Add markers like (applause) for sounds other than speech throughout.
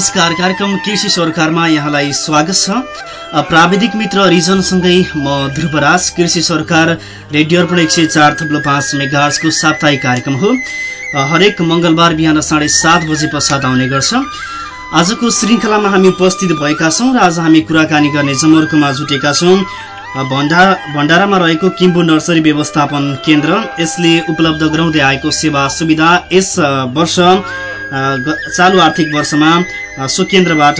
नमस्कार कार्यक्रम कृषि सरकारमा यहाँलाई स्वागत छ। प्राविधिक मित्र रिजनसँगै म ध्रुवराज कृषि सरकार रेडियो अर्पण एक सय चार थप्लो पाँच मेगार्सको साप्ताहिक कार्यक्रम हो। हरेक मङ्गलबार बिहान साढे सात बजे पश्चात आउने गर्छ। आजको श्रृङ्खलामा हामी उपस्थित भएका छौँ र आज हामी कुराकानी गर्ने जमर्कोमा जुटेका छौँ। भण्डा भण्डारामा रहेको किम्बु नर्सरी व्यवस्थापन केन्द्र यसले उपलब्ध गराउँदै आएको सेवा सुविधा यस वर्ष चालु आर्थिक वर्षमा सो केन्द्रबाट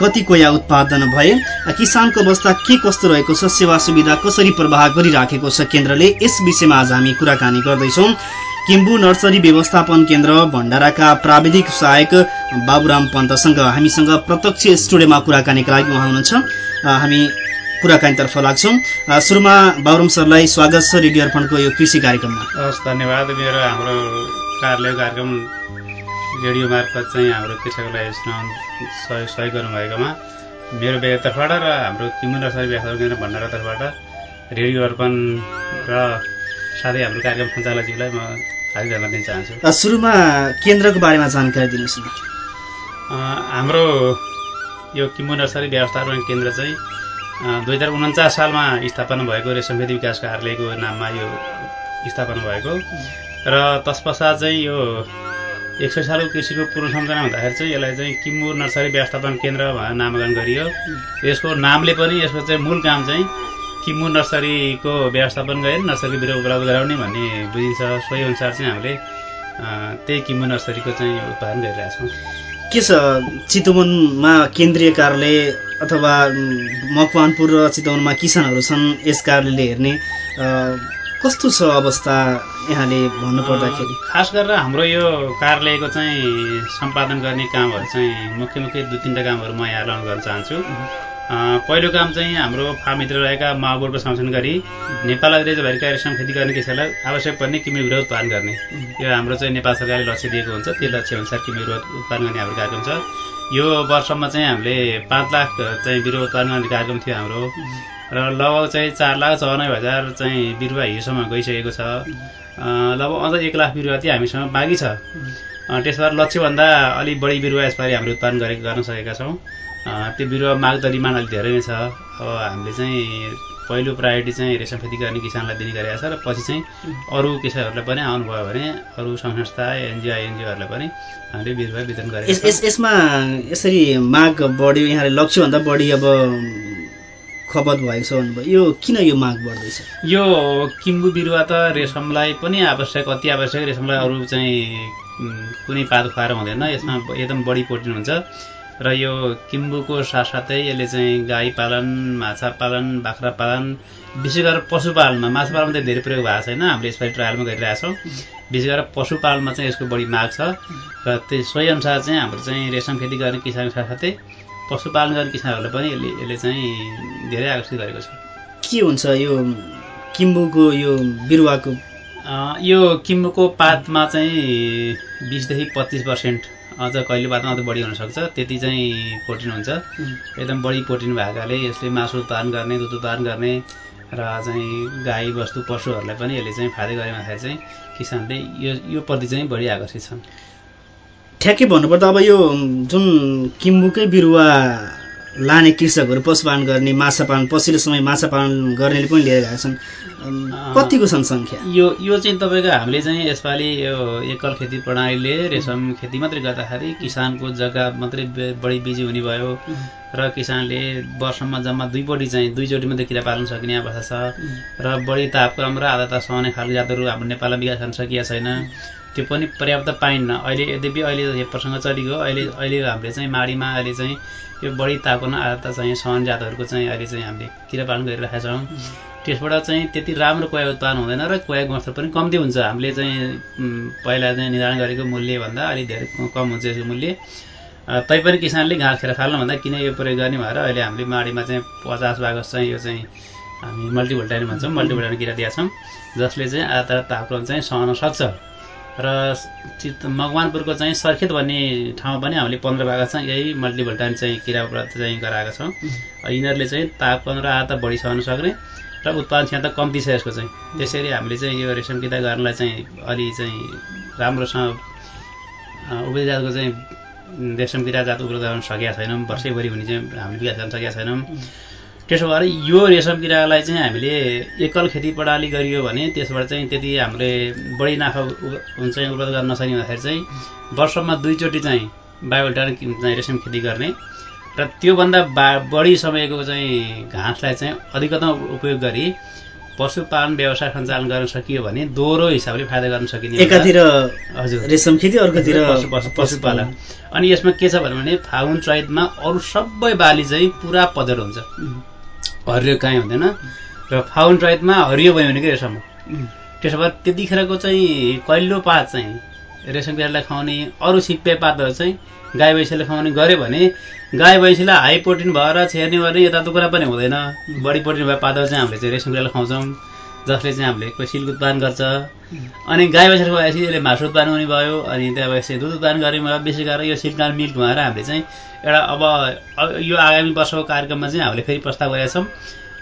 कति कोया उत्पादन भए किसानको अवस्था के कस्तो रहेको छ सेवा सुविधा कसरी प्रवाह गरिराखेको छ केन्द्रले यस विषयमा आज हामी कुराकानी गर्दैछौँ। किम्बु नर्सरी व्यवस्थापन केन्द्र भण्डाराका प्राविधिक सहायक बाबुराम पन्तसँग हामीसँग प्रत्यक्ष स्टुडियोमा कुराकानीका लागि उहाँ हुनुहुन्छ। हामी कुराकानीतर्फ लाग्छौँ। सुरुमा बाबुराम सरलाई स्वागत छ रेडियो अर्पणको यो कृषि कार्यक्रममा। हस् धन्यवाद। मेरो हाम्रो कार्यालय कार्यक्रम रेडियो मार्फत चाहिँ हाम्रो कृषकलाई सहयोग सहयोग गर्नुभएकोमा मेरो व्यक्तितर्फबाट र हाम्रो किमु नर्सरी व्यापार केन्द्र भण्डारातर्फबाट रेडियो अर्पण र साथै हाम्रो कार्यक्रम सञ्चालकज्यूलाई म हार्दिक धन्यवाद दिन चाहन्छु। सुरुमा केन्द्रको बारेमा जानकारी दिनुहोस् न। हाम्रो यो किम्बु नर्सरी व्यवस्थापन केन्द्र चाहिँ दुई हजार उन्चास सालमा स्थापना भएको रेशमखेती विकास कार्यालयको नाममा यो स्थापना भएको। र तत्पश्चात चाहिँ यो एक सय सालको कृषिको पूर्व हुँदाखेरि चाहिँ यसलाई चाहिँ किम्बुर नर्सरी व्यवस्थापन केन्द्र भनेर नामाकरण गरियो। यसको नामले पनि यसको चाहिँ मूल काम चाहिँ किम्बु नर्सरीको व्यवस्थापन गरेर नर्सरी बिरुवा उपलब्ध गराउने भन्ने बुझिन्छ। सोही अनुसार चाहिँ हामीले त्यही किम्बु नर्सरीको चाहिँ उत्पादन गरिरहेछौँ। के छ? चितवनमा केन्द्रीय कार्यालय अथवा मकवानपुर र चितवनमा किसानहरू छन् यस कार्यालयले हेर्ने कस्तो छ अवस्था यहाँले भन्नुपर्दाखेरि? खास गरेर हाम्रो यो कार्यालयको चाहिँ सम्पादन गर्ने कामहरू चाहिँ मुख्य मुख्य दुई तिनवटा कामहरू म यहाँ अनाउन्स गर्न चाहन्छु। पहिलो काम चाहिँ हाम्रो फार्मभित्र रहेका माओबोर्डको संरक्षण गरी नेपाल अधिराज्यभरिका रेशम खेती गर्ने किसानलाई आवश्यक पर्ने किमी विरोध उत्पादन गर्ने। यो हाम्रो चाहिँ नेपाल सरकारले लक्ष्य दिएको हुन्छ। त्यो लक्ष्य अनुसार किमी विरोध उत्पादन गर्ने हाम्रो कार्यक्रम छ। यो वर्षमा चाहिँ हामीले पाँच लाख चाहिँ बिरुवा उत्पादन गर्ने कार्यक्रम थियो हाम्रो। र लगभग चाहिँ चार लाख चौरानब्बे हजार चाहिँ बिरुवा हिजोसम्म गइसकेको छ। लगभग अझ एक लाख बिरुवा चाहिँ हामीसँग बाँकी छ। त्यसबाट लक्ष्यभन्दा अलिक बढी बिरुवा यसपालि हामीले उत्पादन गरेको गर्न सकेका छौँ। त्यो बिरुवा माग त डिमान्ड अलिक धेरै नै छ। अब हामीले चाहिँ पहिलो प्रायोरिटी चाहिँ रेशम खेती गर्ने किसानलाई दिने गरेका छ र पछि चाहिँ अरू किसानहरूलाई पनि आउनुभयो भने अरू संस्था एनजिओ एनजिओहरूलाई पनि हामीले बिरुवा वितरण गरेका यसमा यसरी माग बढ्यो यहाँले लक्ष्यभन्दा बढी अब खपत भएको छ भन्नुभयो। यो किन यो माग बढ्दैछ? यो किम्बु बिरुवा त रेशमलाई पनि आवश्यक अति आवश्यक। रेशमलाई अरू चाहिँ कुनै पात खुवाएर हुँदैन। यसमा एकदम बढी प्रोटिन हुन्छ। र यो किम्बुको साथसाथै यसले चाहिँ गाई पालन माछा पालन बाख्रा पालन विशेष गरेर पशुपालनमा माछा पालनमा चाहिँ धेरै प्रयोग भएको छैन। हामीले यसपालि ट्रायलमा गरिरहेछौँ विशेष गरेर पशुपालनमा चाहिँ यसको बढी माग छ। र त्यो सोही अनुसार चाहिँ हाम्रो चाहिँ रेशम खेती गर्ने किसानको साथसाथै पशुपालन गर्ने किसानहरूलाई पनि यसले यसले चाहिँ धेरै आकर्षित गरेको छ। के हुन्छ यो किम्बुको यो बिरुवाको? यो किम्बुको पातमा चाहिँ बिसदेखि पच्चिस पर्सेन्ट अझ कहिले बादमा अझ बढी हुनसक्छ त्यति चाहिँ प्रोटिन हुन्छ। एकदम बढी प्रोटिन भएकाले यसले मासु उत्पादन गर्ने दुध उत्पादन गर्ने र चाहिँ गाई वस्तु पशुहरूलाई पनि यसले चाहिँ फाइदा गरेमा चाहिँ किसानले यो यो प्रति चाहिँ बढी आकर्षित छन्। ठ्याक्कै भन्नुपर्दा अब यो जुन किम्बुकै बिरुवा लाने कृषकहरू पशुपालन गर्ने माछा पालन पछिल्लो समय माछा पालन गर्नेले पनि लिएर गएका छन्। कतिको छन् सङ्ख्या? यो यो चाहिँ तपाईँको हामीले चाहिँ यसपालि यो एकल खेती प्रणालीले रेशम खेती मात्रै गर्दाखेरि किसानको जग्गा मात्रै बढी बिजी हुने भयो। र किसानले वर्षमा जम्मा दुईपट्टि चाहिँ दुईचोटि मात्रै किरा पाल्न सकिने अवस्था छ। र बढी तापक्रम र आधा सहने खालको जातहरू हाम्रो नेपालमा विकास गर्न सकिएको छैन। त्यो पनि पर्याप्त पाइन्न। अहिले यद्यपि अहिले यो प्रसङ्ग चलिगयो अहिले अहिले हामीले चाहिँ माडीमा अहिले चाहिँ यो बढी तापक्रम आधा चाहिँ सहन जातहरूको चाहिँ अहिले चाहिँ हामीले किरा पालन गरिरहेका छौँ। त्यसबाट चाहिँ त्यति राम्रो कोया उत्पादन हुँदैन र कोया गुणस्तर पनि कम्ती हुन्छ। हामीले चाहिँ पहिला चाहिँ निर्धारण गरेको मूल्यभन्दा अलिक धेरै कम हुन्छ यसको मूल्य। तैपनि किसानले घाँस खेर फाल्नुभन्दा किन यो प्रयोग गर्ने भएर अहिले हामीले माडीमा चाहिँ पचास भागस चाहिँ यो चाहिँ हामी मल्टिभोल्टाइन भन्छौँ मल्टिभोल्टाइन किरा दिएका छौँ जसले चाहिँ आधा तापक्रम चाहिँ सहन सक्छ। र चित मकवानपुरको चाहिँ सर्खेत भन्ने ठाउँमा पनि हामीले पन्ध्र भाग चाहिँ यही मल्टिभोल्टाइन चाहिँ किरा उपलब्ध चाहिँ गराएका छौँ। यिनीहरूले चाहिँ तापक्रम र आधा बढी सहन सक्ने र उत्पादन क्षमता कम्ती छ यसको चाहिँ। त्यसरी हामीले चाहिँ यो रेशम किता गर्नलाई चाहिँ अलि चाहिँ राम्रोसँग उपजातको चाहिँ रेशम किरा जात उपलब्ध गराउन सकेका छैनौँ वर्षैभरि हुने चाहिँ हामीले विकास गर्न सकेका छैनौँ। त्यसो भएर यो रेशम किरालाई चाहिँ हामीले एकल खेती प्रणाली गरियो भने त्यसबाट चाहिँ त्यति हामीले बढी नाफा हुन्छ उपलब्ध गर्न नसक्ने हुँदाखेरि चाहिँ वर्षमा दुईचोटि चाहिँ बायोल्टार चाहिँ रेशम खेती गर्ने र त्योभन्दा बा बढी समयको चाहिँ घाँसलाई चाहिँ अधिकतम उपयोग गरी पशुपालन व्यवसाय सञ्चालन गर्न सकियो भने दोहोरो हिसाबले फाइदा गर्न सकिने एकातिर हजुर। रेशम खेती अर्कोतिर पशु पशु पशुपालन। अनि यसमा के छ भने फागुन चैतमा अरू सबै बाली चाहिँ पुरा पधर हुन्छ। हरियो काहीँ हुँदैन। र फागुन चैतमा हरियो भयो भने कि रेशम त्यसो भए त्यतिखेरको चाहिँ कैलो पात चाहिँ? रेशम किरालाई खुवाउने अरू सिप्पे पातहरू चाहिँ गाई भैँसीले खुवाउने गऱ्यो भने गाई भैँसीलाई हाई प्रोटिन भएर छेर्ने गर्ने यताको कुरा पनि हुँदैन। बढी प्रोटिन भए पातहरू चाहिँ हामीले चाहिँ रेशम किरालाई खुवाउँछौँ जसले चाहिँ हामीले कोही सिल्क उत्पादन गर्छ। अनि गाई भैँसी खुवाएपछि यसले मासु उत्पादन हुने भयो अनि त्यहाँपछि दुध उत्पादन गर्ने भयो विशेष गरेर यो सिल्क मिल्क भएर हामीले चाहिँ एउटा अब यो आगामी वर्षको कार्यक्रममा चाहिँ हामीले फेरि प्रस्ताव गरेका छौँ।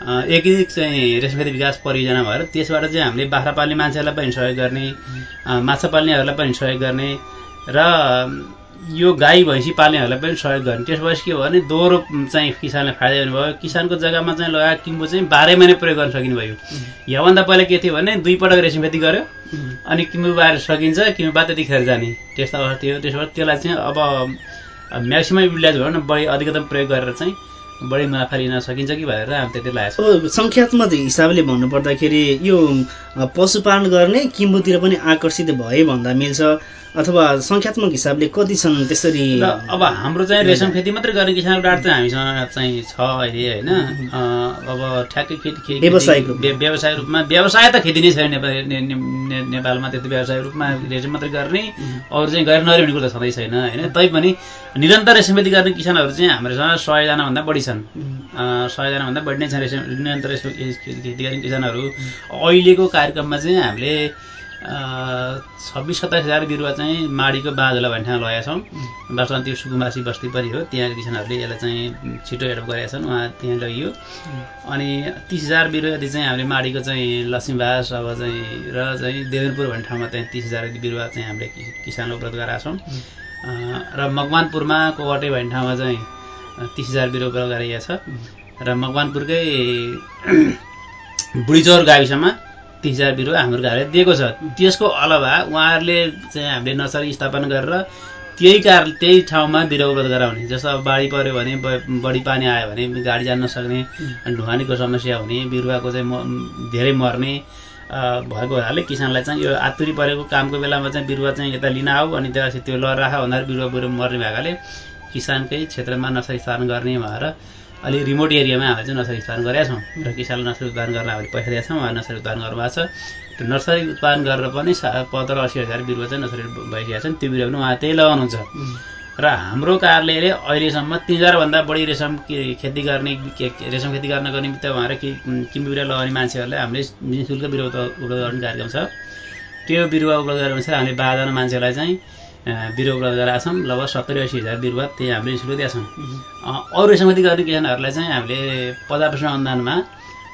एकीकृत चाहिँ रेशमखेती विकास परियोजना भएर त्यसबाट चाहिँ हामीले बाख्रा पाल्ने मान्छेहरूलाई पनि सहयोग गर्ने माछा पाल्नेहरूलाई पनि सहयोग गर्ने र यो गाई भैँसी पाल्नेहरूलाई पनि सहयोग गर्ने। त्यस भएपछि के भयो भने दोहोरो चाहिँ किसानलाई फाइदा हुने भयो। किसानको जग्गामा चाहिँ लगाएको किम्बु चाहिँ बाह्रै महिना प्रयोग गर्न सकिने भयो। योभन्दा पहिला के थियो भने दुई पटक रेसिम खेती गर्यो। अनि किम्बु बाहेर सकिन्छ किम्बु बाद त्यतिखेर जाने। त्यस्तो अवस्था थियो। त्यसो भए त्यसलाई चाहिँ अब म्याक्सिमम् युटिलाइज भयो भने बढी अधिकतम प्रयोग गरेर चाहिँ बढी मुनाफा लिन सकिन्छ कि भनेर हामी त्यति लागेको अब सङ्ख्यात्मक हिसाबले भन्नुपर्दाखेरि यो पशुपालन गर्ने किम्बुतिर पनि आकर्षित भए भन्दा मिल्छ अथवा सङ्ख्यात्मक हिसाबले कति छन् त्यसरी अब हाम्रो चाहिँ रेशम खेती मात्रै गर्ने किसानको डाट चाहिँ हामीसँग चाहिँ छ अहिले होइन? अब ठ्याक्कै खेती व्यावसायिक व्यवसाय रूपमा व्यवसाय त खेती नै छैन नेपाल नेपालमा त्यति व्यवसाय रूपमा रेशम मात्रै गर्ने अरू चाहिँ गरेर नरे भन्ने कुरो त छँदै छैन होइन? तैपनि निरन्तर रेशम खेती गर्ने किसानहरू चाहिँ हाम्रोसँग सयजनाभन्दा बढी छन्। सयजनाभन्दा बढी नै छन् निरन्तर रेशम खेती गर्ने किसानहरू अहिलेको कार्यक्रममा चाहिँ हामीले छब्बिस सत्ताइस हजार बिरुवा चाहिँ माडीको बाँझोला भन्ने ठाउँ लगाएका छौँ। वास्तवमा त्यो सुकुम्बासी बस्ती पनि हो त्यहाँको किसानहरूले यसलाई चाहिँ छिटो हेडप गरेका छन् उहाँ त्यहाँ लगियो। अनि तिस हजार बिरुवा यदि चाहिँ हामीले माडीको चाहिँ लक्ष्मीबास अब चाहिँ र चाहिँ देवेनपुर भन्ने ठाउँमा चाहिँ तिस हजार बिरुवा चाहिँ हामीले किसानलाई उपलब्ध गराएका छौँ। र मकवानपुरमा कोवटे भन्ने ठाउँमा चाहिँ तिस हजार बिरुवा गराइएको छ। र मकवानपुरकै (clears throat) बुढीचौर गाविसमा तिस हजार बिरुवा हाम्रो घरले दिएको छ। त्यसको अलावा उहाँहरूले चाहिँ हामीले नर्सरी स्थापना गरेर त्यही कार त्यही ठाउँमा बिरुवा उपलब्ध गराउने जस्तो अब बाढी पऱ्यो भने बढी पानी आयो भने गाडी जान नसक्ने ढुवानीको समस्या हुने बिरुवाको चाहिँ धेरै मर्ने भएको हुनाले किसानलाई चाहिँ यो आतुरी परेको कामको बेलामा चाहिँ बिरुवा चाहिँ यता लिन आऊ अनि त्यसपछि त्यो लर राख भन्दा बिरुवा बिरुवा मर्ने भएकाले किसानकै क्षेत्रमा नर्सरी स्थापना गर्ने भएर अलिक रिमोट एरियामा हामीले चाहिँ नर्सरी उत्पादन गरेका छौँ। र किसानलाई नर्सरी उत्पादन गर्न हामीले पैसा दिएका छौँ उहाँ नर्सरी उत्पादन गर्नुभएको छ। त्यो नर्सरी उत्पादन गरेर पनि पन्ध्र असी हजार बिरुवा चाहिँ नर्सरी भइसकेका छन्। त्यो बिरुवा पनि उहाँ त्यही लगाउनुहुन्छ। र हाम्रो कार्यालयले अहिलेसम्म तिन हजारभन्दा बढी रेशम खेती गर्ने रेशम खेती गर्नको निमित्त उहाँहरू कि किम बिरुवा लगाउने मान्छेहरूलाई हामीले निशुल्क बिरुवा उपलब्ध गर्ने कार्यक्रम छ। त्यो बिरुवा उपलब्ध अनुसार हामीले बाह्रजना मान्छेलाई चाहिँ बिरुवा उपलब्ध गराएको छौँ लगभग सत्तरी असी हजार बिरुवा त्यही हामीले निशुल्क दिएका छौँ। अरू खेती गर्ने किसानहरूलाई चाहिँ हामीले पचास पर्सेन्ट अनुदानमा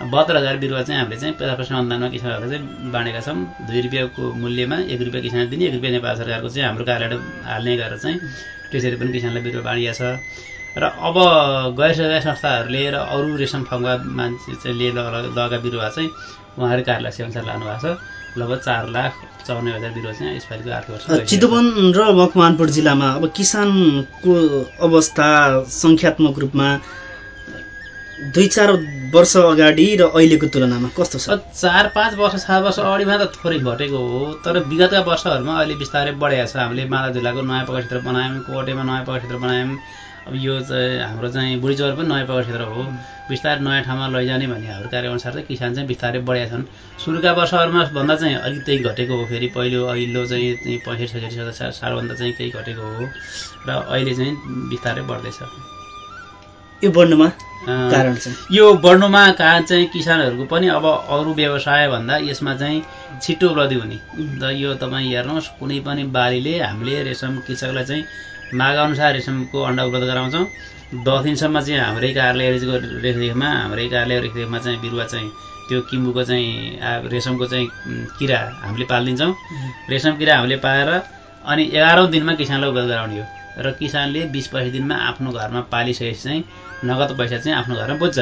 बहत्तर हजार बिरुवा चाहिँ हामीले चाहिँ पचास पर्सेन्ट अनुदानमा किसानहरूलाई चाहिँ बाँडेका छौँ। दुई रुपियाँको मूल्यमा एक रुपियाँ किसान दिने एक रुपियाँ नेपाल सरकारको चाहिँ हाम्रो कार्यालय हाल्ने गरेर चाहिँ त्यसरी पनि किसानलाई बिरुवा बाँडिया छ। र अब गैर सरकारी संस्थाहरूले र अरू रेशम फङ्गा मान्छे चाहिँ लिएर लगाएका बिरुवा चाहिँ उहाँहरू कार्यालय अनुसार लानुभएको छ। लगभग चार लाख चौन्न हजार बिरुवा चाहिँ यसपालिको आर्थिक वर्ष चितवन र मकवानपुर जिल्लामा अब किसानको अवस्था सङ्ख्यात्मक रूपमा दुई चार वर्ष अगाडि र अहिलेको तुलनामा कस्तो छ? चार पाँच वर्ष सात वर्ष अगाडिमा त थोरै घटेको हो तर विगतका वर्षहरूमा अहिले बिस्तारै बढेको छ। हामीले माला झुलाको नयाँ पक्का क्षेत्र बनायौँ कोटेमा नयाँ पक्का क्षेत्र बनायौँ। अब यो चाहिँ हाम्रो चाहिँ बुढीचौर पनि नयाँ पक्का क्षेत्र हो। बिस्तारै नयाँ ठाउँमा लैजाने भन्ने हाम्रो कार्यअनुसार चाहिँ किसान चाहिँ बिस्तारै बढेका छन्। सुरुका वर्षहरूमा भन्दा चाहिँ अलिक त्यही घटेको हो। फेरि पहिलो अघिल्लो चाहिँ पैँसठी सैसठी सालभन्दा चाहिँ केही घटेको हो र अहिले चाहिँ बिस्तारै बढ्दैछ। यो बढ्नुमा कारण चाहिँ? यो बढ्नुमा कारण चाहिँ किसानहरूको पनि अब अरू व्यवसाय भन्दा यसमा चाहिँ छिटो उपलब्धि हुने। र यो तपाईँ हेर्नुहोस् कुनै पनि बालीले हामीले रेशम कृषकलाई चाहिँ मागअनुसार रेशमको अन्डा उपलब्ध गराउँछौँ। दस दिनसम्म चाहिँ हाम्रै कार्यालयको रेखदेखमा हाम्रै कार्यालय रेखदेखमा चाहिँ बिरुवा चाहिँ त्यो किम्बुको चाहिँ रेशमको चाहिँ किरा हामीले पालिदिन्छौँ। रेशम किरा हामीले पाएर अनि एघारौँ दिनमा किसानलाई उपलब्ध गराउने हो। र किसानले बिस पच्चिस दिनमा आफ्नो घरमा पालिसकेपछि चाहिँ नगद पैसा चाहिँ आफ्नो घरमा बुझ्छ।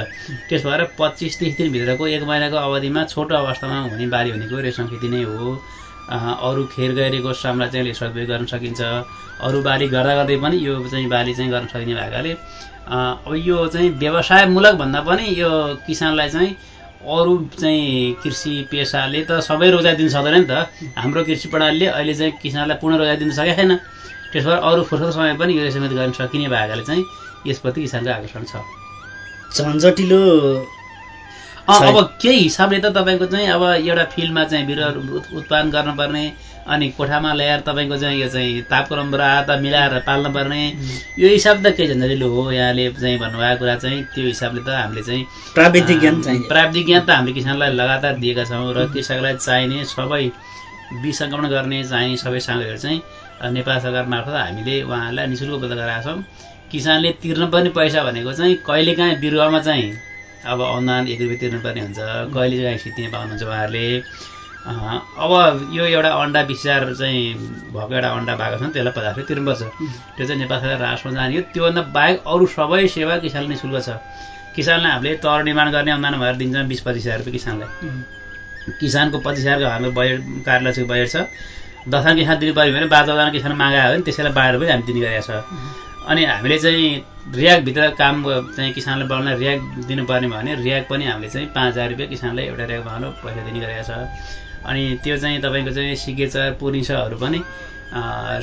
त्यस भएर पच्चिस तिस दिनभित्रको एक महिनाको अवधिमा छोटो अवस्थामा हुने बाली भनेको रेशम खेती नै हो। अरू खेर श्रमलाई चाहिँ सदुपयोग गर्न सकिन्छ। अरू बाली गर्दा गर्दै पनि यो चाहिँ बाली चाहिँ गर्न सकिने भएकाले अब यो चाहिँ व्यवसायमूलक भन्दा पनि यो किसानलाई चाहिँ अरू चाहिँ कृषि पेसाले त सबै रोजगार दिन सक्दैन नि त। हाम्रो कृषि प्रणालीले अहिले चाहिँ किसानलाई पूर्ण रोजगार दिन सकेको छैन। त्यस भएर अरू फुर्सद समय पनि यो रेशमेत गर्न सकिने भएकाले चाहिँ यसप्रति किसानको आकर्षण छ। झन्झटिलो अब केही हिसाबले त तपाईँको चाहिँ अब एउटा फिल्डमा चाहिँ बिरुवा उत्पादन गर्नुपर्ने अनि कोठामा ल्याएर तपाईँको चाहिँ यो चाहिँ तापक्रम र आता मिलाएर पाल्नुपर्ने। यो हिसाब त केही झन्झटिलो हो यहाँले चाहिँ भन्नुभएको कुरा चाहिँ त्यो हिसाबले त हामीले चाहिँ प्राविधिक ज्ञान प्राविधिक ज्ञान त हामीले किसानलाई लगातार दिएका छौँ र कृषकलाई चाहिने सबै विसङ्क्रमण गर्ने चाहिने सबै सामग्रीहरू चाहिँ नेपाल सरकार मार्फत हामीले उहाँहरूलाई नि शुल्क उपलब्ध गराएका छौँ। किसानले तिर्नुपर्ने पैसा भनेको चाहिँ कहिलेकाहीँ बिरुवामा चाहिँ अब अनुदान एक रुपियाँ तिर्नुपर्ने हुन्छ। कहिले चाहिँ सित्तिने पाउनुहुन्छ उहाँहरूले? अब यो एउटा अन्डा हजार चाहिँ भएको एउटा अन्डा भएको छ त्यसलाई पचास रुपियाँ तिर्नुपर्छ। त्यो चाहिँ नेपाल सरकार राष्ट्रमा जाने हो। त्योभन्दा बाहेक अरू सबै सेवा किसानले नि शुल्क छ। किसानलाई हामीले तर निर्माण गर्ने अनुदान भएर दिन्छौँ बिस पच्चिस हजार रुपियाँ किसानलाई। किसानको पच्चिस हजारको हाम्रो बजेट कार्यालय चाहिँ बजेट छ। दसजना किसान दिनु पऱ्यो भने बाह्र दसजना किसान मागा हो भने त्यसैलाई बाह्र रुपियाँ हामी दिने गरेका छ। अनि हामीले चाहिँ रियाकभित्र काम चाहिँ किसानलाई बनाउन रियाक दिनुपर्ने भयो भने रियाक पनि हामीले चाहिँ पाँच हजार रुपियाँ किसानलाई एउटा रियाक बनाउनु पैसा दिने गरेका छ। अनि त्यो चाहिँ तपाईँको चाहिँ सिग्नेचर पुनिसहरू पनि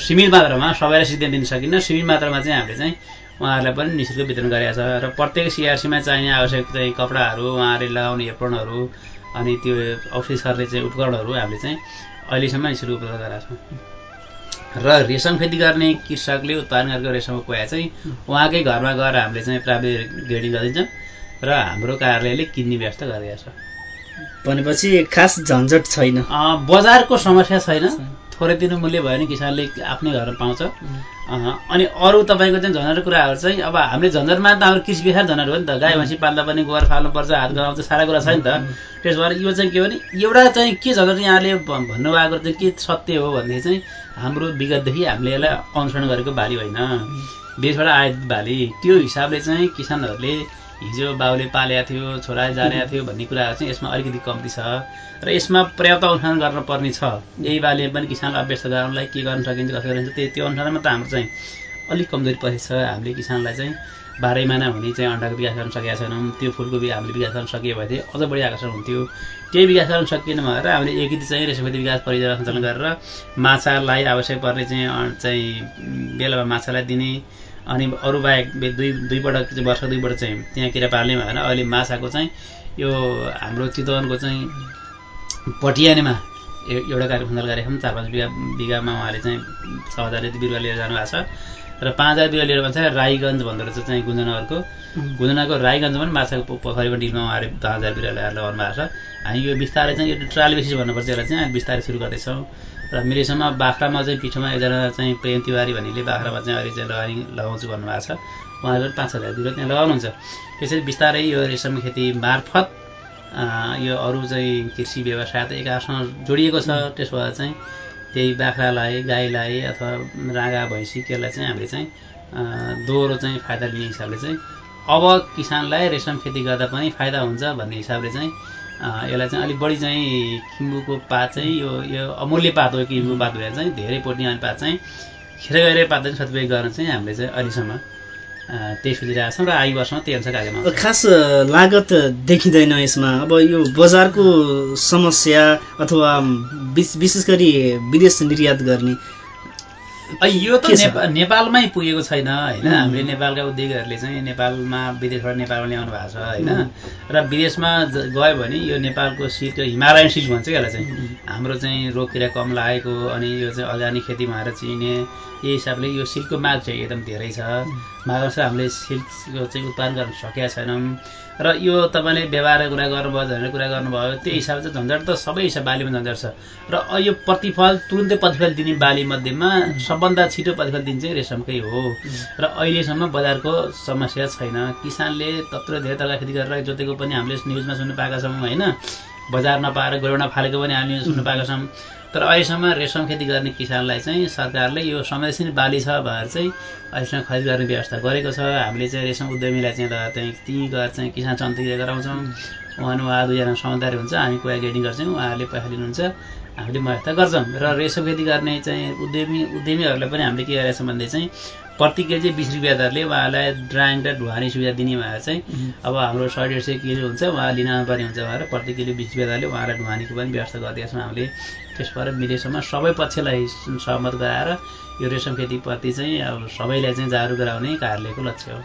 सीमित मात्रामा सबैलाई सिद्धि दिन सकिन्न। सीमित मात्रामा चाहिँ हामीले चाहिँ उहाँहरूलाई पनि नि शुल्क वितरण गरेका छ। र प्रत्येक सिआरसीमा चाहिने आवश्यक चाहिँ कपडाहरू उहाँहरूले लगाउने एप्रोनहरू अनि त्यो सर्ने चाहिँ उपकरणहरू हामीले चाहिँ अहिलेसम्म नि शुल्क उपलब्ध गराएको छौँ। र रेशम खेती गर्ने कृषकले उत्पादन गरेको रेशमको कोया चाहिँ उहाँकै घरमा गएर हामीले चाहिँ प्राविधिक ग्रेडिङ गरिदिन्छौँ र हाम्रो कार्यालयले किन्ने व्यवस्था गरिरहेको छ। भनेपछि खास झन्झट छैन। बजारको समस्या छैन। थोरै दिनु मूल्य भयो भने किसानले आफ्नै घरमा पाउँछ। अनि अरू तपाईँको चाहिँ झन्झट कुराहरू चाहिँ अब हामीले झन्झटमा त हाम्रो कृषि बिहार झन्झट हो नि त। गाई भैँसी पाल्दा पनि गोबर फाल्नुपर्छ हात गराउँछ सारा कुरा छ नि त। त्यस भएर यो चाहिँ के भने एउटा चाहिँ के झन्झट यहाँले भन्नुभएको चाहिँ के सत्य हो भनेदेखि चाहिँ हाम्रो विगतदेखि हामीले यसलाई अनुसरण गरेको बाली होइन। देशबाट आएको बाली। त्यो हिसाबले चाहिँ किसानहरूले हिजो बाउले पालेको थियो छोराले जानेको थियो भन्ने कुराहरू चाहिँ यसमा अलिकति कम्ती छ र यसमा पर्याप्त अनुसन्धान गर्नुपर्ने छ। यही बालीले पनि किसानलाई अभ्यस्त गराउनलाई के गर्न सकिन्छ कसो गरिन्छ त्यही त्यो अनुसारमा त हाम्रो चाहिँ अलिक कमजोरी परेको छ हामीले किसानलाई चाहिँ बाह्रै महिना हुने चाहिँ अन्डाको विकास गर्न सकेका छैनौँ। त्यो फुलको हामीले विकास गर्न सकियो भने अझ बढी आकर्षण हुन्थ्यो। त्यही विकास गर्न सकिएन भएर हामीले एकति चाहिँ रेशमखेती विकास परियोजना सञ्चालन गरेर माछालाई आवश्यक पर्ने चाहिँ चाहिँ बेलामा माछालाई दिने अनि अरू बाहेक दुई दुईपटक वर्ष दुईपटक चाहिँ त्यहाँ किरा पाल्ने भएर अहिले माछाको चाहिँ यो हाम्रो चितवनको चाहिँ पटियानेमा एउटा कार्यक्रम सञ्चालन गरेको छौँ चार पाँच बिघा बिघामा उहाँले चाहिँ छ हजार जति बिरुवा लिएर जानुभएको छ। र पाँच हजार बिरुवा लिएर भन्छ राईगञ्ज भन्दो रहेछ चाहिँ गुन्जनगरको गुन्जनगरको राईगञ्ज पनि माछाको पोखरीमा डिलमा उहाँले पाँच हजार बिरुवा ल्याएर लगाउनु भएको छ। हामी यो बिस्तारै चाहिँ यो ट्रायल बेसिस भन्नुपर्छ यसलाई चाहिँ बिस्तारै सुरु गर्दैछौँ। र मिलेसम्म बाख्रामा चाहिँ पिठोमा एकजना चाहिँ प्रेम तिवारी भन्नेले बाख्रामा चाहिँ अहिले चाहिँ लगानी लगाउँछु भन्नुभएको छ। उहाँले पनि पाँच हजार बिरुवा त्यहाँ लगाउनुहुन्छ। त्यसरी बिस्तारै यो रेशम खेती मार्फत यो अरू चाहिँ कृषि व्यवसाय त एकासँग जोडिएको छ। त्यसो भएर चाहिँ त्यही बाख्रालाई गाईलाई अथवा रागा भैँसी त्यसलाई चाहिँ हामीले चाहिँ दोहोरो चाहिँ फाइदा लिने हिसाबले चाहिँ अब किसानलाई रेशम खेती गर्दा पनि फाइदा हुन्छ भन्ने हिसाबले चाहिँ यसलाई चाहिँ अलिक बढी चाहिँ किम्बुको पात चाहिँ यो यो अमूल्य पात हो किम्बु पात भएर चाहिँ धेरै प्रोटिन पात चाहिँ खेर गएर पात चाहिँ सदुपयोग गर्न चाहिँ हामीले चाहिँ अहिलेसम्म त्यही सोचिरहेका छौँ र आयु वर्षमा त्यही अनुसार कार्यक्रम खास लागत देखिँदैन यसमा। अब यो बजारको समस्या अथवा विशेष गरी विदेश निर्यात गर्ने यो त नेपालमै पुगेको छैन होइन? हामीले नेपालका उद्योगीहरूले चाहिँ नेपालमा विदेशबाट नेपालमा ल्याउनु भएको छ होइन? र विदेशमा गयो भने यो नेपालको सिल्क हिमालयन सिल्क भन्छ यसलाई चाहिँ। हाम्रो चाहिँ रोग किरा कम लागेको अनि यो चाहिँ अर्ग्यानिक खेती भएर चिने यही हिसाबले यो सिल्कको माग चाहिँ एकदम धेरै छ। माग हामीले सिल्कको चाहिँ उत्पादन गर्न सकेका छैनौँ। र यो तपाईँले व्यवहार कुरा गर्नुभयो भनेर कुरा गर्नुभयो त्यो हिसाबले चाहिँ झन्झट त सबै हिसाब बालीमा झन्झट छ। र यो प्रतिफल तुरुन्तै प्रतिफल दिने बाली मध्येमा सबभन्दा छिटो प्रतिफल दिने चाहिँ रेशमकै हो। र अहिलेसम्म बजारको समस्या छैन। किसानले त्यत्रो धेरै तरकारी खेती गरेर जोतेको पनि हामीले न्युजमा सुन्नु पाएका छौँ होइन? बजार नपाएर गोरुबेडा फालेको पनि हामीले सुन्नु पाएका छौँ। तर अहिलेसम्म रेशम खेती गर्ने किसानलाई चाहिँ सरकारले यो संवेदनशील बाली छ भनेर चाहिँ अहिलेसम्म खरिद गर्ने व्यवस्था गरेको छ। हामीले चाहिँ रेशम उद्यमीलाई चाहिँ त्यहीँ गएर चाहिँ किसान सन्ति गराउँछौँ। उहाँ उहाँ दुईजना समझदारी हुन्छ। हामी कोही गेडिङ गर्छौँ। उहाँहरूले पैसा लिनुहुन्छ। हामीले व्यवस्था गर्छौँ। र रेशम खेती गर्ने चाहिँ उद्यमी उद्यमीहरूलाई पनि हामीले के गरेका छौँ भने चाहिँ प्रति केजी बिस रुपियाँ दरले उहाँलाई ड्राइङ र ढुवानी सुविधा दिने भएर चाहिँ अब हाम्रो सय डेढ सय किलो हुन्छ उहाँ लिन नपर्ने हुन्छ भनेर प्रति किलो बिस रुपियाँ दरले उहाँलाई ढुवानीको पनि व्यवस्था गरिदिएका छौँ। हामीले त्यसबाट मिलेसम्म सबै पक्षलाई सहमत गराएर यो रेशम खेतीप्रति चाहिँ अब सबैलाई चाहिँ जागरुक गराउने कार्यालयको लक्ष्य हो।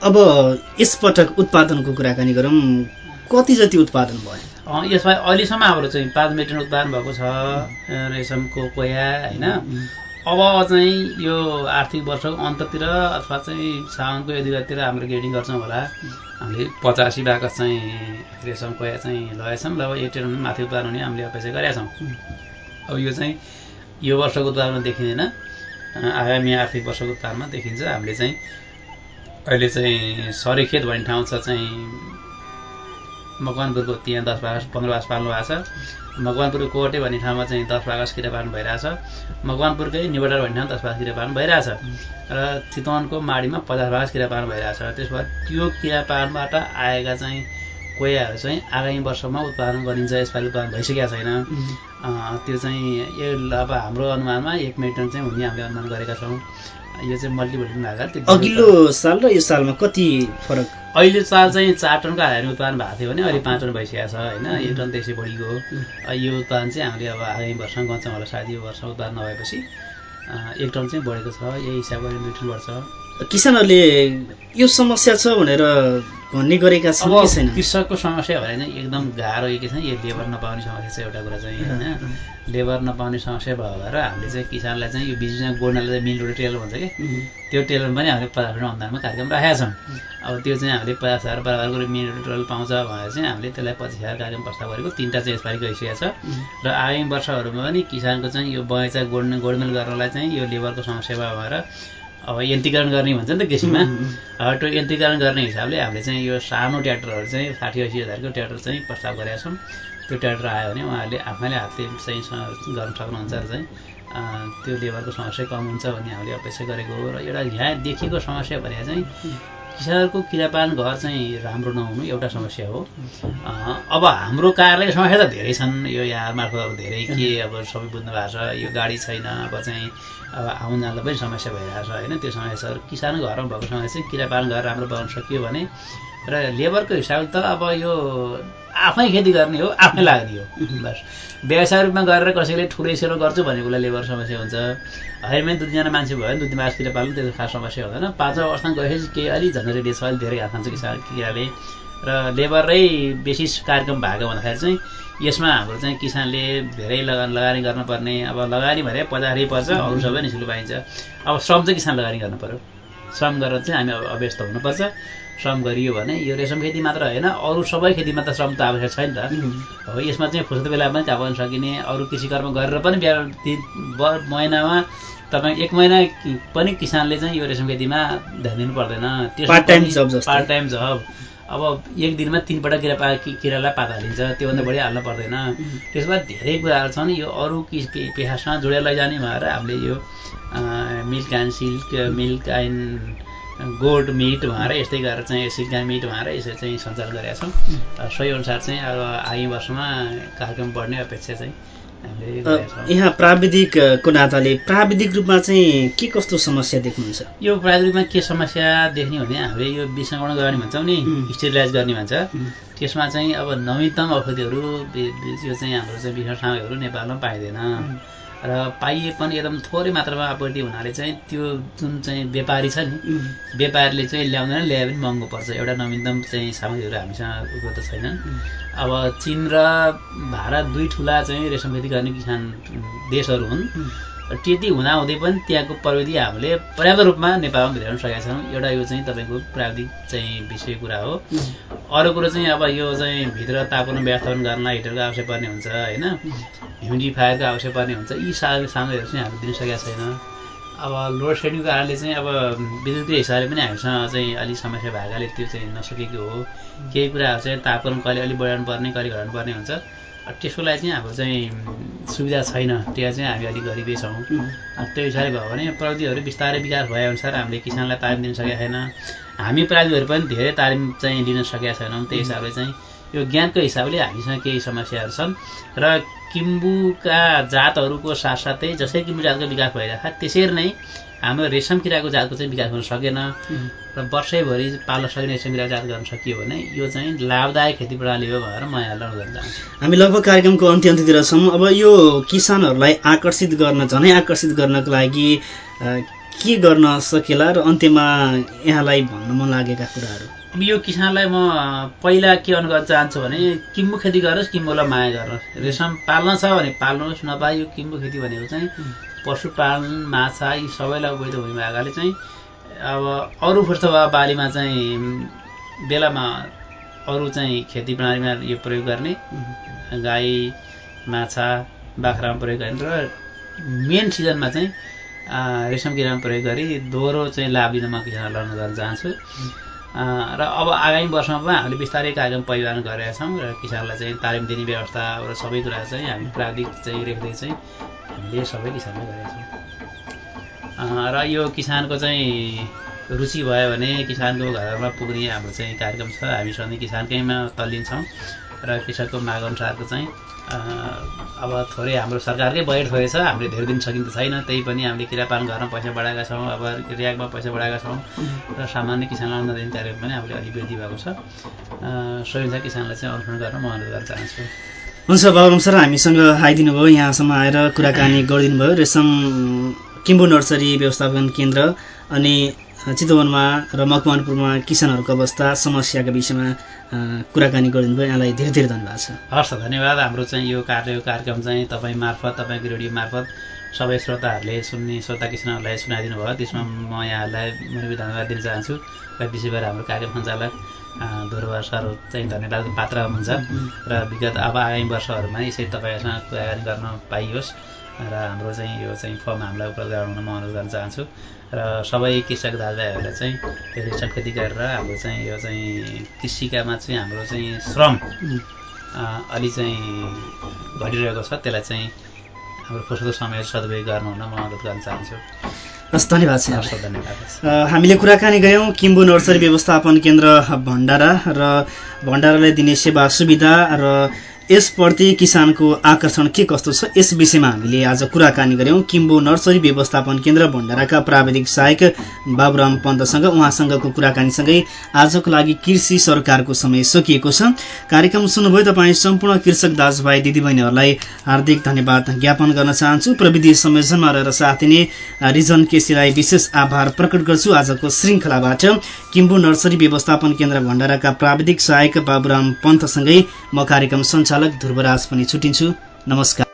अब यसपटक उत्पादनको कुराकानी गरौँ। कति जति उत्पादन भयो? यसमा अहिलेसम्म हाम्रो चाहिँ पाँच मेट्रिक उत्पादन भएको छ रेशमको कोया होइन? अब चाहिँ यो आर्थिक वर्षको अन्ततिर अथवा चाहिँ साउनको एक दुई गतितिर हाम्रो ग्रेडिङ गर्छौँ होला। हामीले पचासी बाकस चाहिँ रेशम कोया चाहिँ लगाएछौँ र एक टेन माथि उत्पादन हुने हामीले अपेक्षा गरेका छौँ अब यो चाहिँ यो वर्षको उत्पादनमा देखिँदैन आगामी आर्थिक वर्षको उत्पादनमा देखिन्छ। हामीले चाहिँ अहिले चाहिँ सरेखेत भन्ने ठाउँ छ चाहिँ मकवानपुरको त्यहाँ दस बाकस पन्ध्र बाकस पाल्नु भएको छ। मकवानपुरको कोटे भन्ने ठाउँमा चाहिँ दस किरा पाल्नु भइरहेछ मकवानपुरकै निबटार भन्ने ठाउँ दस किरा पाल्नु भइरहेछ र चितवनको माडीमा पचास बाकस किरा पाल्नु भइरहेछ त्यस भएर त्यो किरा पालनबाट आएका चाहिँ कोयाहरू चाहिँ आगामी वर्षमा उत्पादन गरिन्छ। यसपालि उत्पादन भइसकेको छैन। त्यो चाहिँ अब हाम्रो अनुमानमा एक मेट्रिक चाहिँ हुने हामीले अनुमान गरेका छौँ। यो चाहिँ मल्टिभोल्टिङ भएको अघिल्लो साल र यो सालमा कति फरक? अहिले साल चाहिँ चार टनको हालेर उत्पादन भएको थियो भने अहिले पाँच टन भइसकेको छ होइन। एक टन त्यसै बढीको यो उत्पादन चाहिँ हामीले अब आगामी वर्ष गर्छौँ होला। सायद यो वर्ष उत्पादन नभएपछि एक टन चाहिँ बढेको छ। यही हिसाब गरेर दुई टन बढ्छ किसानहरूले यो समस्या छ भनेर भन्ने गरेका छन् कि छैन? कृषकको समस्या भने चाहिँ एकदम गाह्रो के छ। यो लेबर नपाउने समस्या चाहिँ एउटा कुरा चाहिँ होइन। लेबर नपाउने समस्या भयो भएर हामीले चाहिँ किसानलाई चाहिँ यो बिजुमा गोड्नलाई चाहिँ मिल रोड टेलर भन्छ कि? त्यो टेलरमा पनि हामीले पचास अनुदानमा कार्यक्रम राखेका छौँ। अब त्यो चाहिँ हामीले पचास हजार बराबरको मिल रोड टेलर पाउँछ भनेर चाहिँ हामीले त्यसलाई पच्चिस हजार कार्यक्रम प्रस्ताव गरेको तिनवटा चाहिँ यसपालि गइसकेको छ। र आगामी वर्षहरूमा पनि किसानको चाहिँ यो बगैँचा गोड्ने गोडमेल गर्नलाई चाहिँ यो लेबरको समस्या भयो भएर अब यन्त्रीकरण गर्ने भन्छ नि त कृषिमा त्यो यन्त्रीकरण गर्ने हिसाबले हामीले चाहिँ यो सानो ट्र्याक्टरहरू चाहिँ साठी असी हजारको ट्र्याक्टर चाहिँ प्रस्ताव गरेका छौँ। त्यो ट्र्याक्टर आयो भने उहाँहरूले आफैले हातले चाहिँ गर्न सक्नुहुन्छ चाहिँ त्यो लेबरको समस्या कम हुन्छ भन्ने हामीले अपेक्षा गरेको हो। र एउटा यहाँ देखिएको समस्या भने चाहिँ किसानहरूको किरापालन घर चाहिँ राम्रो नहुनु एउटा समस्या हो। अब हाम्रो कार्यालय समस्या त धेरै छन्। यो यहाँ मार्फत अब धेरै के अब सबै बुझ्नु भएको छ। यो गाडी छैन अब चाहिँ अब आउन जानलाई पनि समस्या भइरहेको छ होइन? त्यो समस्याहरू किसानको घरमा भएको समस्या चाहिँ किरापालन घर राम्रो बनाउन सकियो भने र लेबरको हिसाबले त अब यो आफै खेती गर्ने हो आफै लाग्ने हो। बस। व्यवसाय रूपमा गरेर कसैले ठुलै सेलो गर्छु भने उसलाई लेबर समस्या हुन्छ। होइन दुई तिनजना मान्छे भयो भने दुई तिन मास किरा पाल्नु त्यो खास समस्या हुँदैन। पाँचौँ अवस्थामा गएपछि केही अलिक झन्झटिलो छ अलिक धेरै हात किसान किराले। र लेबरै बेसी कार्यक्रम भएको भन्दाखेरि चाहिँ यसमा हाम्रो चाहिँ किसानले धेरै लगा लगानी गर्नुपर्ने। अब लगानी भने पचारै पर्छ अरू सबै नि पाइन्छ। अब श्रम चाहिँ किसान लगानी गर्नु पऱ्यो श्रम गरेर चाहिँ हामी अव्यस्त हुनुपर्छ। श्रम गरियो भने यो रेशम खेती मात्र होइन अरू सबै खेतीमा त श्रम त आवश्यक छैन त। हो यसमा चाहिँ फुर्सद बेला पनि काम सकिने अरू कृषि कर्म गरेर पनि बिहा महिनामा तपाईँ एक महिना पनि किसानले चाहिँ यो रेशम खेतीमा ध्यान दिनु पर्दैन। त्यो पार्ट टाइम जब पार्ट टाइम जब अब एक दिनमा तिनपल्ट किरा पा किरालाई पात हालिन्छ त्योभन्दा बढी हाल्नु पर्दैन। त्यसमा धेरै कुराहरू छन्। यो अरू पेसासँग जोडेर लैजाने भएर हामीले यो milk and silk milk and goat meat भनेर यस्तै गरेर चाहिँ सिल्क मिट भनेर यसरी चाहिँ सञ्चालन गरेका छौँ। सोही अनुसार चाहिँ अब आगामी वर्षमा कार्यक्रम बढ्ने अपेक्षा चाहिँ यहाँ प्राविधिकको नाताले प्राविधिक रूपमा चाहिँ के कस्तो समस्या देख्नुहुन्छ? यो प्राविधिक रूपमा के समस्या देख्ने भने हामीले यो विसङ्गण गर्ने भन्छौँ नि स्टेरिलाइज गर्ने भन्छ। त्यसमा चाहिँ अब नवीनतम औषधिहरू यो चाहिँ हाम्रो चाहिँ विषय सामग्रीहरू नेपालमा पाइँदैन। र पाइए पनि एकदम थोरै मात्रामा आपूर्ति हुनाले चाहिँ त्यो जुन चाहिँ व्यापारी छ नि व्यापारीले चाहिँ ल्याउँदैन ल्याए पनि महँगो पर्छ। एउटा नवीनतम चाहिँ सामग्रीहरू हामीसँग उपलब्ध छैनन् अब चिन र भारत दुई ठुला चाहिँ रेशम खेती गर्ने किसान देशहरू हुन्। त्यति हुँदाहुँदै पनि त्यहाँको प्रविधि हामीले पर्याप्त रूपमा नेपालमा भित्राउन सकेका छौँ। एउटा यो चाहिँ तपाईँको प्राविधिक चाहिँ विषय कुरा हो। अरू कुरो चाहिँ अब यो चाहिँ भित्र तापक्रम व्यवस्थापन गर्नलाई हिटरको आवश्यक पर्ने हुन्छ होइन? ह्युमिडिफायरको आवश्यक पर्ने हुन्छ। यी सा सामग्रीहरू चाहिँ हामीले दिन सकेका छैन। अब लोड सेडिङको कारणले चाहिँ अब विद्युतीय हिसाबले पनि हामीसँग चाहिँ अलिक समस्या भएकाले त्यो चाहिँ नसकेको हो। केही कुराहरू चाहिँ तापक्रम कहिले अलिक बढाउनु पर्ने कहिले घटाउनु पर्ने हुन्छ। त्यसको लागि चाहिँ हाम्रो चाहिँ सुविधा छैन। त्यहाँ चाहिँ हामी अलिक गरिबै छौँ। त्यो हिसाबले भयो भने प्रविधिहरू बिस्तारै विकास भएअनुसार हामीले किसानलाई तालिम दिन सकेका छैन। हामी प्राविधिकहरू पनि धेरै तालिम चाहिँ लिन सकेका छैनौँ। त्यही हिसाबले चाहिँ यो ज्ञानको हिसाबले हामीसँग केही समस्याहरू छन्। र किम्बुका जातहरूको साथसाथै जसरी किम्बु जातको विकास भइरहेको छ त्यसरी नै हाम्रो रेशम किराको जातको चाहिँ विकास हुन सकेन र वर्षैभरि पाल्न सकिने रेशम किराको जात गर्न सकियो भने यो चाहिँ लाभदायक खेती प्रणाली हो भनेर म यहाँलाई अनुरोध गर्न चाहन्छु। हामी लगभग कार्यक्रमको अन्त्य अन्त्यतिर छौँ। अब यो किसानहरूलाई आकर्षित गर्न झनै आकर्षित गर्नको लागि के गर्न सकेला र अन्त्यमा यहाँलाई भन्न मन लागेका कुराहरू? अब यो किसानलाई म पहिला के अनुरोध चाहन्छु भने किम्बु खेती गर्नुहोस् किम्बुलाई माया गर्नुहोस् रेशम पाल्न छ भने पाल्नुहोस् नपाए यो किम्बु खेती भनेको चाहिँ पशुपालन माछा यी सबैलाई उपयुक्त हुने भएकाले चाहिँ अब अरू फुर्सद बालीमा चाहिँ बेलामा अरू चाहिँ खेती प्रणालीमा यो प्रयोग गर्ने गाई माछा बाख्रामा प्रयोग गर्ने र मेन सिजनमा चाहिँ रेशम किरामा प्रयोग गरी दोहोरो चाहिँ लाभ लिन म किसानहरूलाई अनुरोध गर्न चाहन्छु। र अब आगामी वर्षमा पनि हामीले बिस्तारै कार्यक्रम परिवारण गरेका छौँ र किसानलाई चाहिँ तालिम दिने व्यवस्था र सबै कुरा चाहिँ हामी प्राविधिक चाहिँ रेखदेख चाहिँ हामीले सबै किसानलाई गरेका छौँ। र यो किसानको चाहिँ रुचि भयो भने किसानको घरमा पुग्ने हाम्रो चाहिँ कार्यक्रम छ। हामी सधैँ किसानकैमा तल्लिन्छौँ र कृषकको मागअनुसारको चाहिँ अब थोरै हाम्रो सरकारकै बजेट थोरै छ हामीले धेरै दिन सकिन्छ छैन त्यही पनि हामीले किरा पालन घरमा पैसा बढाएका छौँ अब रियाकमा पैसा बढाएका छौँ र सामान्य किसानलाई अन्न दिने कार्यक्रम पनि हामीले अलिक वृद्धि भएको छ। सोही किसानलाई चाहिँ अनुसरण गर्न म अनुरोध गर्न चाहन्छु। हुन्छ बाबुराम सर हामीसँग आइदिनु भयो यहाँसम्म आएर कुराकानी गरिदिनु भयो रेशम किम्बु नर्सरी व्यवस्थापन केन्द्र अनि चितवनमा र मकवानपुरमा किसानहरूको अवस्था समस्याका विषयमा कुराकानी गरिदिनु भयो यहाँलाई धेरै धेरै धन्यवाद छ। हस् धन्यवाद। हाम्रो चाहिँ यो कार्य कार्यक्रम चाहिँ तपाईँ मार्फत तपाईँको रेडियो मार्फत सबै श्रोताहरूले सुन्ने श्रोता किसानहरूलाई सुनाइदिनु भयो। त्यसमा म यहाँहरूलाई मैले धन्यवाद दिन चाहन्छु र विशेष गरेर हाम्रो कार्यक्रम सञ्चालक ध्रुव सर चाहिँ धन्यवाद पात्र हुन्छ र विगत अब आगामी वर्षहरूमा यसरी तपाईँहरूसँग कुराकानी गर्न पाइयोस्। र हाम्रो चाहिँ यो चाहिँ फर्म हामीलाई उपलब्ध गराउन म अनुरोध गर्न चाहन्छु। र सबै कृषक दाजुभाइहरूलाई चाहिँ यो रेशम खेती गरेर हाम्रो चाहिँ यो चाहिँ कृषिकामा चाहिँ हाम्रो चाहिँ श्रम अलि चाहिँ घटिरहेको छ। त्यसलाई चाहिँ हाम्रो फुर्सदको समय सदुपयोग गर्नुहुन म अनुरोध गर्न चाहन्छु। हस् धन्यवाद छ हस् धन्यवाद हामीले कुराकानी गऱ्यौँ। किम्बु नर्सरी व्यवस्थापन केन्द्र भण्डारा र भण्डाराले दिने सेवा सुविधा र यसप्रति किसानको आकर्षण के कस्तो छ? यस विषयमा हामीले आज कुराकानी गऱ्यौँ किम्बु नर्सरी व्यवस्थापन केन्द्र भण्डाराका प्राविधिक सहायक बाबुराम पन्तसँग। उहाँसँगको कुराकानीसँगै आजको लागि कृषि सरकारको समय सकिएको छ। कार्यक्रम सुन्नुभयो तपाईँ सम्पूर्ण कृषक दाजुभाइ दिदीबहिनीहरूलाई हार्दिक धन्यवाद ज्ञापन गर्न चाहन्छु। प्रविधि संयोजनमा रहेर साथ दिने रिजन केसीलाई विशेष आभार प्रकट गर्छु। आजको श्रृङ्खलाबाट किम्बु नर्सरी व्यवस्थापन केन्द्र भण्डाराका प्राविधिक सहायक बाबुराम पन्तसँगै म कार्यक्रम सञ्चालक ध्रुवराज पनि छुटिन्छु नमस्कार।